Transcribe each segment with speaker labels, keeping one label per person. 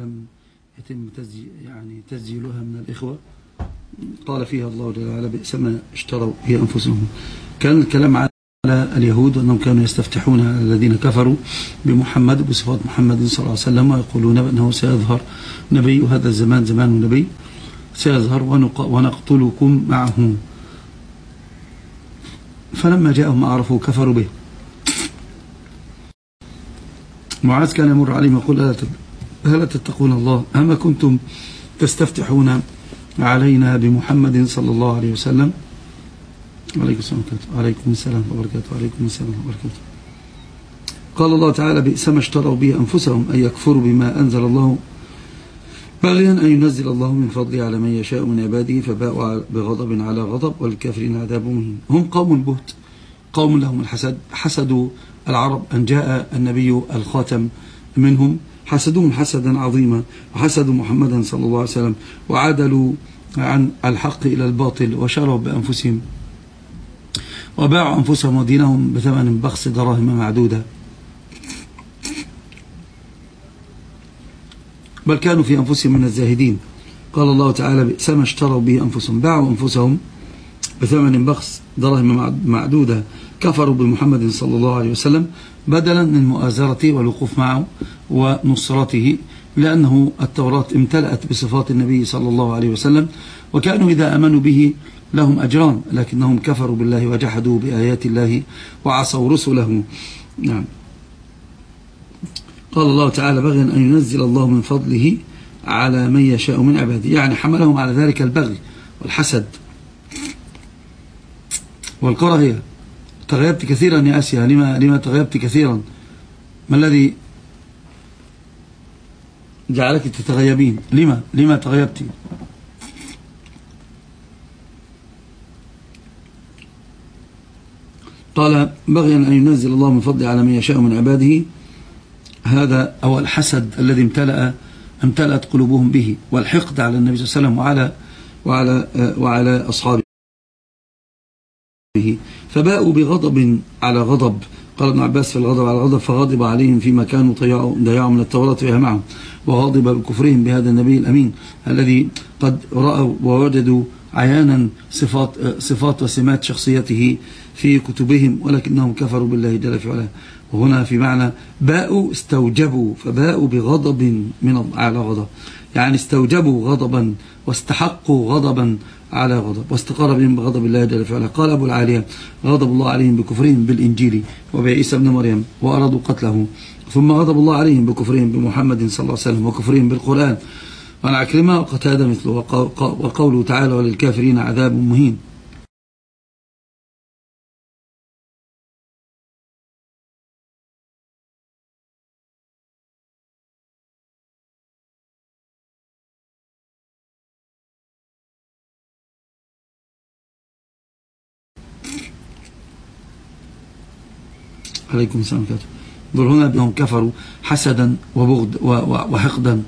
Speaker 1: لم يتم تسجيل يعني تسجيلها من الإخوة. قال فيها الله جل وعلا بئس ما اشتروا به أنفسهم. كان الكلام على اليهود أنهم كانوا يستفتحون على الذين كفروا بمحمد بصفات محمد صلى الله عليه وسلم ويقولون بأنه سيظهر نبي وهذا الزمان زمان نبي. سيظهر ونقتلكم معه. فلما جاءهم أعرفوا كفروا به. معاذ كان يمر عليهم يقول ألا تتقون الله أما كنتم تستفتحون علينا بمحمد صلى الله عليه وسلم؟ عليكم السلام عليكم السلام وبركاته عليكم السلام وبركاته قال الله تعالى بئس ما اشتروا به أنفسهم أن يكفروا بما أنزل الله. بغيا أن ينزل الله من فضله على من يشاء من عباده فباءوا بغضب على غضب والكافرين عذاب مهين. هم قوم بهت. قوم لهم الحسد. حسدوا العرب أن جاء النبي الخاتم منهم. حسدوهم حسدا عظيما وحسدوا محمدا صلى الله عليه وسلم وعادلوا عن الحق إلى الباطل وشروا بأنفسهم وباعوا أنفسهم ودينهم بثمن بخس دراهم معدودة. بل كانوا في أنفسهم من الزاهدين. قال الله تعالى بئس ما اشتروا به أنفسهم باعوا أنفسهم بثمن بخس دراهم معدودة. كفروا بمحمد صلى الله عليه وسلم بدلا من مؤازرته والوقوف معه ونصرته لأنه التوراة امتلأت بصفات النبي صلى الله عليه وسلم وكانوا إذا أمنوا به لهم أجران لكنهم كفروا بالله وجحدوا بآيات الله وعصوا رسله. نعم. قال الله تعالى بغيا أن ينزل الله من فضله على من يشاء من عباده. يعني حملهم على ذلك البغي والحسد والكراهية. تغيبت كثيرا يا أسيا لما, لما تغيبت كثيرا؟ ما الذي جعلك تتغيبين؟ لما لما تغيبت؟ قال بغيا أن ينزل الله من فضل على من يشاء من عباده. هذا أو الحسد الذي امتلأ امتلأت قلوبهم به والحقد على النبي صلى الله عليه وسلم وعلى, وعلى, وعلى أصحابه. فباءوا بغضب على غضب. قال ابن عباس في الغضب على غضب فغضب عليهم فيما كانوا ضيعوا من التوراة وهي معهم وغضب بكفرهم بهذا النبي الأمين الذي قد رأوا ووجدوا عيانا صفات, صفات وسمات شخصيته في كتبهم ولكنهم كفروا بالله جل في علاه. وهنا في معنى باءوا استوجبوا. فباءوا بغضب من على غضب. يعني استوجبوا غضبا واستحقوا غضبا على غضب واستقر بهم بغضب الله جل في علاه قال أبو العالية غضب الله عليهم بكفرهم بالإنجيل وبعيسى ابن مريم وأرادوا قتله. ثم غضب الله عليهم بكفرهم بمحمد صلى الله عليه وسلم وكفرهم بالقرآن. وعن عكرمة وقتادة مثله وقوله تعالى وللكافرين عذاب مهين. عليكم السلام عليكم دول هنا بهم كفروا حسدا وبغض وحقدا.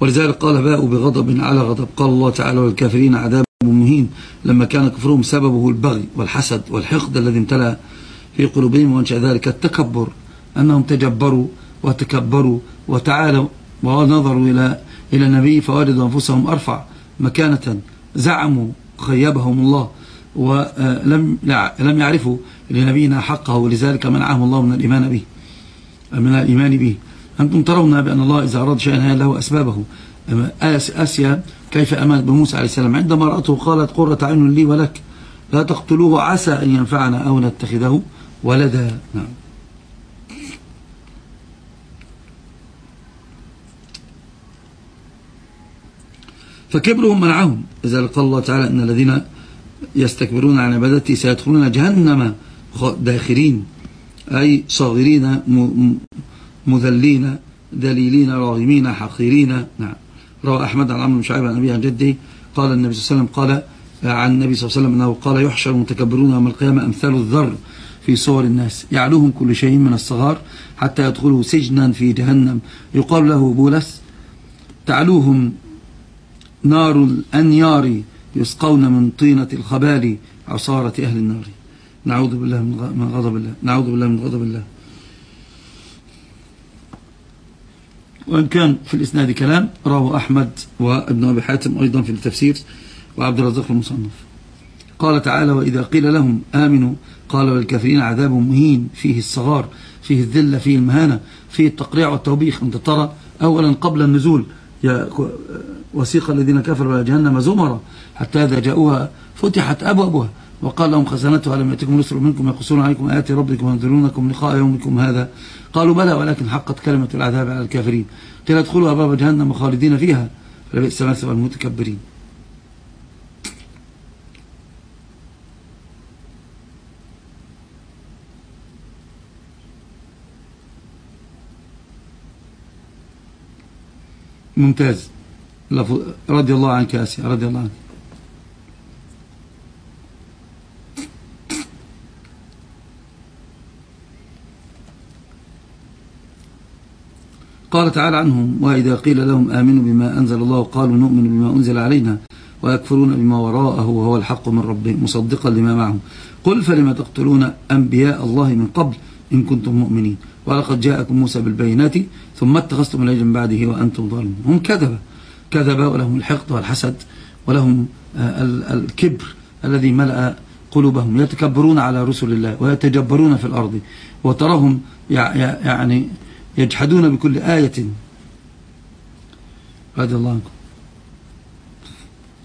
Speaker 1: ولذلك قال باءوا بغضب على غضب. قال الله تعالى والكافرين عذاب مهين لما كان كفرهم سببه البغي والحسد والحقد الذي امتلأ في قلوبهم وانشأ ذلك التكبر أنهم تجبروا وتكبروا وتعالوا ونظروا إلى إلى النبي فوجدوا أنفسهم أرفع مكانة زعموا خيبهم الله ولم لم يعرفوا لنبينا حقه ولذلك منعهم الله من الإيمان به من الإيمان به. أنتم ترون بأن الله إذا أراد شيئا له أسبابه. آسيا كيف أمانت بموسى عليه السلام؟ عندما رأته قالت قرة عين لي ولك لا تقتلوه عسى أن ينفعنا أو نتخذه ولدا. نعم. فكبرهم منعهم إذا قال الله تعالى إن الذين يستكبرون عن عبادتي سيدخلون جهنم داخرين. أي صاغرين مذلين دليلين راغمين حقيرين. نعم. روى أحمد عن عمرو بن شعيب عن أبي عن جده. قال النبي صلى الله عليه وسلم قال عن النبي صلى الله عليه وسلم أنه قال يحشر المتكبرون يوم القيامة أمثال الذر في صور الناس. يعلوهم كل شيء من الصغار حتى يدخلوا سجنا في جهنم. يقال له بولس تعلوهم نار الأنيار يسقون من طينة الخبال عصارة أهل النار. نعوذ بالله من غضب الله. نعوذ بالله من غضب الله. وإن كان في الإسناد كلام رواه أحمد وابن أبي حاتم أيضا في التفسير وعبد الرزاق المصنف. قال تعالى وإذا قيل لهم آمنوا قالوا للكافرين عذاب مهين. فيه الصغار فيه الذلة فيه المهانة فيه التقريع والتوبيخ. أنت ترى أولا قبل النزول وسيق الذين كفروا إلى جهنم زمرا حتى إذا جاءوها فتحت أبوابها وقال لهم خزنتها لم يأتكم رسل منكم يقصون عليكم آيات ربكم وينذرونكم لقاء يومكم هذا. قالوا بلى ولكن حقت كلمة العذاب على الكافرين. قيل ادخلوا أبواب جهنم خالدين فيها. فلبئس مثوى المتكبرين. ممتاز. رضي الله عنك يا رضي الله عنك. قال تعالى عنهم وإذا قيل لهم آمنوا بما أنزل الله قالوا نؤمن بما أنزل علينا ويكفرون بما وراءه وهو الحق من ربهم مصدقا لما معهم. قل فلما تقتلون أنبياء الله من قبل إن كنتم مؤمنين. ولقد جاءكم موسى بالبينات ثم اتخذتم العجل من بعده وأنتم ظالمون. هم كذبة كذبة ولهم الحقد والحسد ولهم آه، الكبر الذي ملأ قلوبهم. يتكبرون على رسل الله ويتجبرون في الأرض. وتراهم يعني يجحدون بكل آية. رضي الله عنكم.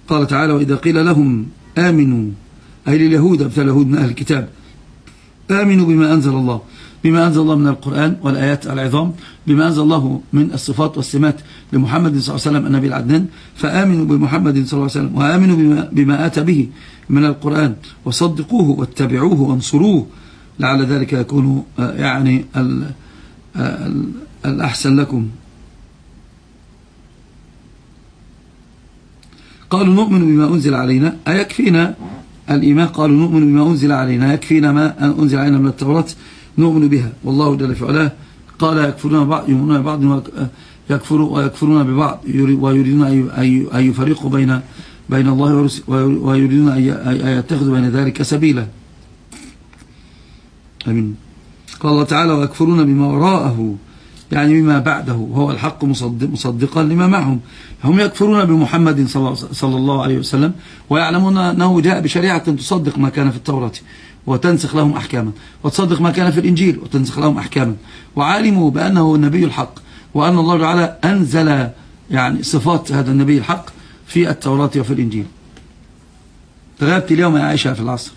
Speaker 1: قال تعالى وإذا قيل لهم آمنوا أي لليهود أمثال اليهود من أهل الكتاب. آمنوا بما أنزل الله. بما أنزل الله من القرآن والآيات العظام. بما أنزل الله من الصفات والسمات لمحمد صلى الله عليه وسلم النبي العدنان. فآمنوا بمحمد صلى الله عليه وسلم وآمنوا بما, بما آتى به من القرآن. وصدقوه واتبعوه وانصروه. لعل ذلك يكون آه، يعني آه، الأحسن لكم. قالوا نؤمن بما أنزل علينا. أيكفينا؟ الإيمان قالوا نؤمن بما أنزل علينا يكفينا ما أنزل علينا من التوراة نؤمن بها. والله جل في علاه قال يكفرون بعض يؤمنون ببعض يكفرون ويكفرون ببعض ويريدون أن يفرقوا بين بين الله ويريدون أن يتخذوا بين ذلك سبيلا. أمين. قال الله تعالى ويكفرون بما وراءه. يعني بما بعده وهو الحق مصدق مصدقا لما معهم. هم يكفرون بمحمد صلى الله عليه وسلم ويعلمون أنه جاء بشريعة تصدق ما كان في التوراة وتنسخ لهم أحكاما وتصدق ما كان في الإنجيل وتنسخ لهم أحكاما. وعالموا بأنه النبي الحق وأن الله تعالى أنزل يعني صفات هذا النبي الحق في التوراة وفي الإنجيل. تغابت اليوم يا عائشة في العصر.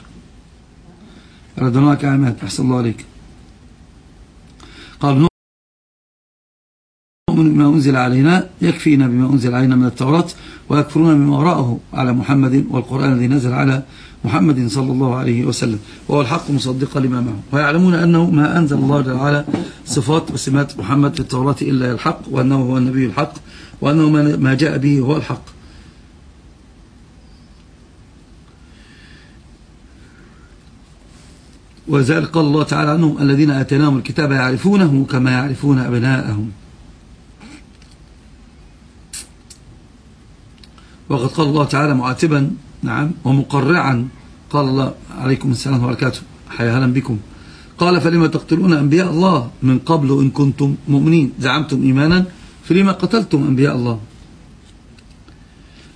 Speaker 1: ردناك عماد أحسن الله عليك. قال نؤمن أنزل علينا يكفينا بما أنزل علينا من التوراة ويكفرون بما وراءه على محمد والقرآن الذي نزل على محمد صلى الله عليه وسلم. وهو الحق مصدقا لما معه. ويعلمون أنه ما أنزل الله تعالى صفات وسمات محمد في التوراة إلا الحق وأنه هو النبي الحق وأنه ما جاء به هو الحق. وذلك قال الله تعالى عنهم الذين آتيناهم الكتاب يعرفونه كما يعرفون أبناءهم. وقد قال الله تعالى معاتبا نعم ومقرعا. قال الله عليكم السلام وبركاته. حيا بكم. قال فلما تقتلون أنبياء الله من قبل إن كنتم مؤمنين؟ زعمتم إيمانا؟ فلما قتلتم أنبياء الله؟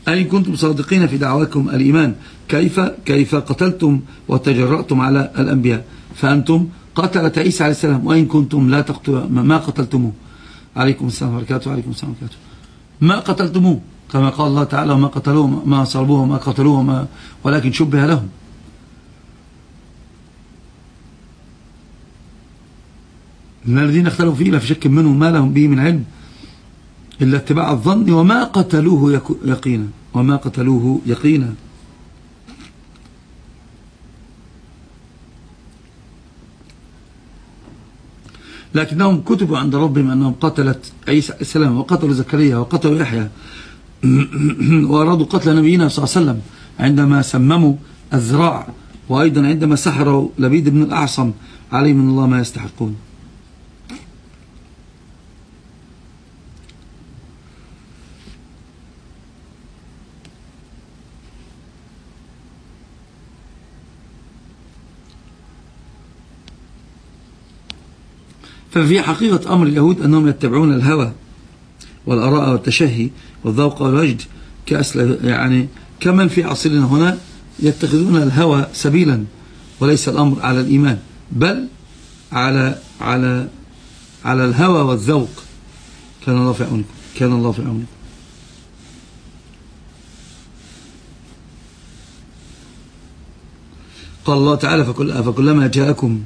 Speaker 1: أي كنتم صادقين في دعواكم الإيمان؟ كيف كيف قتلتم وتجرأتم على الأنبياء؟ فأنتم قتلة عيسى عليه السلام وإن كنتم لا تقتلوا ما قتلتموه. عليكم السلام وبركاته عليكم السلام وبركاته. ما قتلتموه؟ كما قال الله تعالى ما قتلوه ما صلبوه ما قتلوه ما ولكن شبه لهم. من الذين اختلفوا فيه لا في شك منهم ما لهم به من علم إلا اتباع الظن وما قتلوه يقينا وما قتلوه يقينا. لكنهم كتبوا عند ربهم أنهم قتلت عيسى السلام وقتلوا زكريا وقتلوا يحيى وأرادوا قتل نبينا صلى الله عليه وسلم عندما سمموا الذراع وأيضا عندما سحروا لبيد بن الأعصم عليه من الله ما يستحقون. ففي حقيقة أمر اليهود أنهم يتبعون الهوى. والأراء والتشهي والذوق والوجد كأسل يعني كمن في عصرنا هنا يتخذون الهوى سبيلا وليس الأمر على الإيمان بل على على على الهوى والذوق. كان الله في عونكم كان الله في عونكم. قال الله تعالى فكل فكلما جاءكم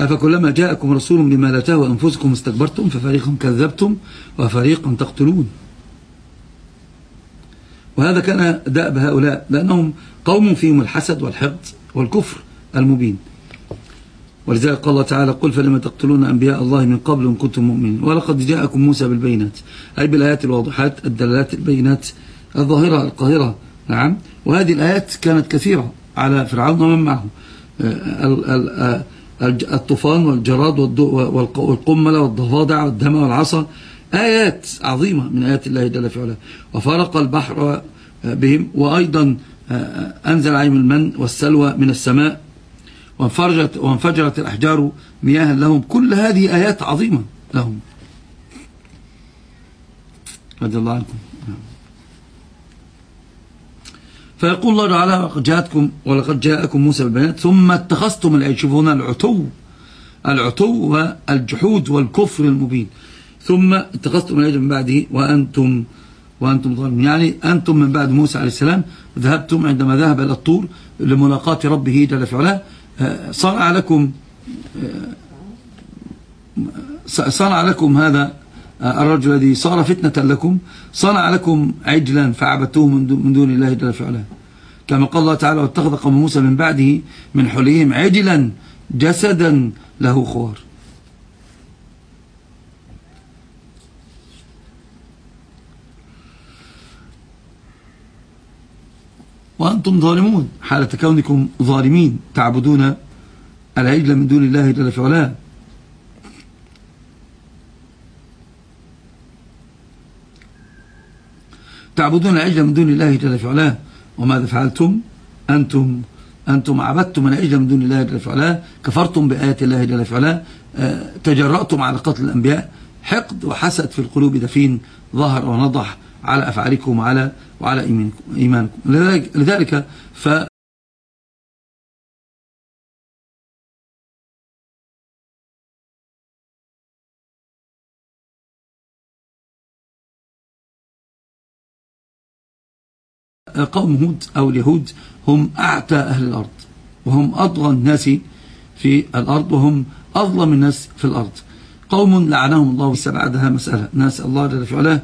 Speaker 1: أفكلما جاءكم رسول بما لا تهوى أنفسكم استكبرتم ففريقا كذبتم وفريقا تقتلون. وهذا كان دأب هؤلاء لأنهم قوم فيهم الحسد والحقد والكفر المبين. ولذلك قال الله تعالى قل فلما تقتلون أنبياء الله من قبل إن كنتم مؤمنين؟ ولقد جاءكم موسى بالبينات. أي بالآيات الواضحات الدلالات البينات الظاهرة القاهرة. نعم. وهذه الآيات كانت كثيرة على فرعون ومن معه. الطوفان والجراد والقملة والضفادع والدم والعصا. آيات عظيمة من آيات الله جل في علاه. وفرق البحر بهم. وأيضا أنزل عليهم المن والسلوى من السماء. وانفجرت, وانفجرت الأحجار مياها لهم. كل هذه آيات عظيمة لهم. رضي الله عنكم. فيقول الله تعالى لقد جاءتكم ولقد جاءكم موسى بالبينات ثم اتخذتم العجل شوفوا هنا العتو العتو والجحود والكفر المبين. ثم اتخذتم العجل من بعده وأنتم وأنتم ظالمون. يعني أنتم من بعد موسى عليه السلام ذهبتم عندما ذهب إلى الطور لملاقاة ربه جل في علاه. صنع لكم صنع لكم هذا الرجل الذي صار فتنة لكم صنع لكم عجلا فعبدتوه من دون الله جل وعلا. كما قال الله تعالى واتخذ قوم موسى من بعده من حليهم عجلا جسدا له خوار. وأنتم ظالمون. حالة كونكم ظالمين تعبدون العجل من دون الله جل وعلا. تعبدون العجل من دون الله جل في علاه. وماذا فعلتم؟ أنتم أنتم عبدتم العجل من دون الله جل في علاه. كفرتم بآيات الله جل في علاه. آه، تجرأتم على قتل الأنبياء. حقد وحسد في القلوب دفين. ظهر ونضح على أفعالكم وعلى وعلى إيمانكم لذلك, لذلك قوم هود أو اليهود هم أعتى أهل الأرض وهم أضغى الناس في الأرض وهم أظلم الناس في الأرض. قوم لعنهم الله بعدها مسألة. ناس الله جل في علاه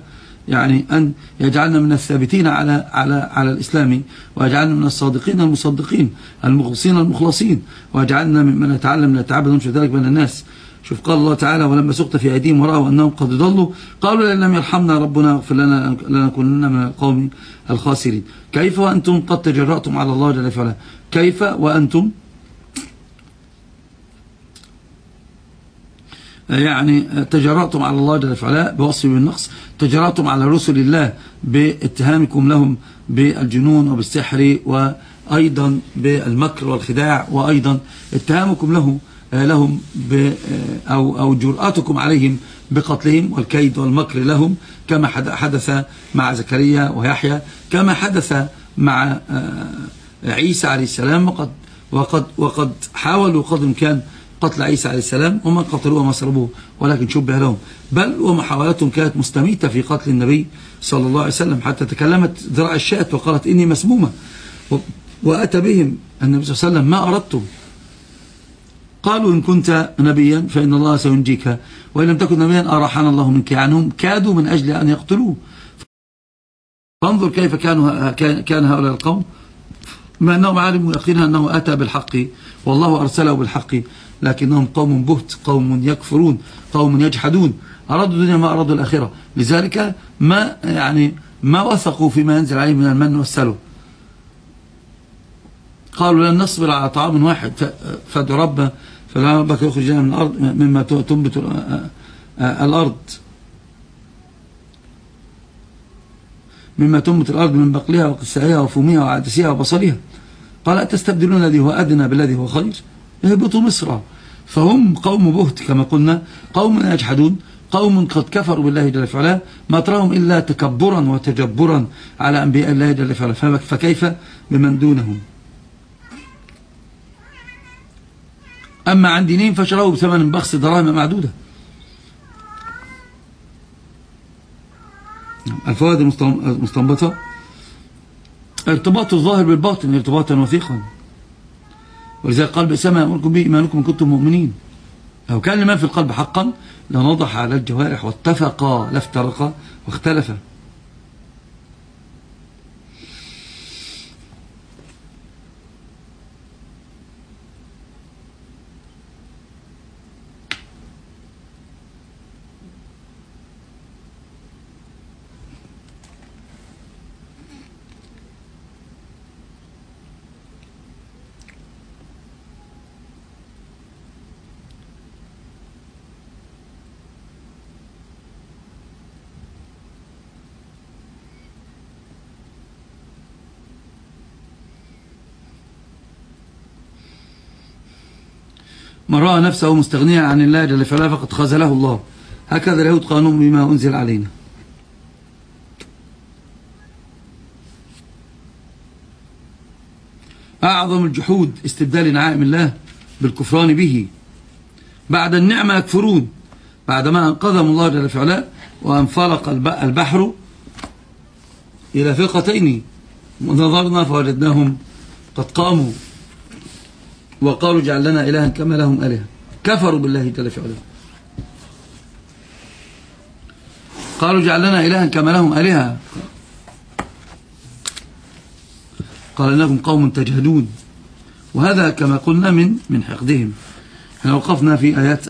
Speaker 1: يعني أن يجعلنا من الثابتين على على على الإسلام ويجعلنا من الصادقين المصدقين المخلصين المخلصين ويجعلنا ممن نتعلم نتعبد ونشر ذلك بين الناس. شوف قال الله تعالى ولما سقط في أيديهم ورأوا أنهم قد ضلوا قالوا لئن لم يرحمنا ربنا اغفر لنا لنكونن من القوم الخاسرين. كيف وأنتم قد تجرأتم على الله جل وعلا؟ كيف وأنتم؟ يعني تجرأتم على الله جل وعلا بوصف بالنقص تجرأتم على رسل الله باتهامكم لهم بالجنون وبالسحر وأيضا بالمكر والخداع وأيضا اتهامكم له لهم أو, أو جرأتكم عليهم بقتلهم والكيد والمكر لهم كما حدث مع زكريا ويحيى كما حدث مع آه، عيسى عليه السلام وقد, وقد, وقد حاولوا قدر الإمكان قتل عيسى عليه السلام وما قتلوه وما صربوه ولكن شبه لهم. بل ومحاولاتهم كانت مستميتة في قتل النبي صلى الله عليه وسلم حتى تكلمت ذراع الشاة وقالت إني مسمومة. وأتى بهم النبي صلى الله عليه وسلم ما أردتم؟ قالوا إن كنت نبيا فإن الله سينجيك وإن لم تكن نبيا أراحنا الله منك. يعني هم كادوا من أجل أن يقتلوه. فانظر كيف كانوا كان هؤلاء القوم. ما أنهم علموا يقينا أنه أتى بالحق والله أرسله بالحق لكنهم قوم بهت قوم يكفرون قوم يجحدون. أرادوا الدنيا ما أرادوا الآخرة. لذلك ما يعني ما وثقوا فيما ينزل عليه من المن والسلو قالوا لن نصبر على طعام واحد. فادعوا رب فلا ربك يخرج من الأرض مما تنبت الأرض. مما تنبت الأرض من بقلها وقسائها وفومها وعدسها وبصلها. قال أتستبدلون الذي هو أدنى بالذي هو خير اهبطوا مصر. فهم قوم بهت كما قلنا قوم يجحدون قوم قد كفروا بالله جل وعلا. ما تراهم إلا تكبرا وتجبرا على أنبياء الله جل وعلا. فكيف؟ بمن دونهم. أما عن دينهم فشروا بثمن بخس دراهم معدودة. الفوائد المستنبطة ارتباط الظاهر بالباطن ارتباطا وثيقا. ولذلك قال بسما أمركم به إيمانكم إن كنتم مؤمنين. لو كان لمن في القلب حقا لنضح على الجوارح واتفقا لا افترقا واختلفا. من رأى نفسه مستغنيا عن الله جل فعلا فقد خذله الله. هكذا اليهود قانون بما أنزل علينا. أعظم الجحود استبدال نعائم الله بالكفران به. بعد النعمة يكفرون. بعدما أنقذهم الله جل فعلا وأنفلق البحر إلى فرقتين. ونظرنا فوجدناهم قد قاموا. وقالوا اجعل لنا إلها كما لهم آلهة. كفروا بالله جل في علاه قالوا اجعل لنا إلها كما لهم آلهة. قال إنكم قوم تجهدون. وهذا كما قلنا من من حقدهم. إحنا وقفنا في آيات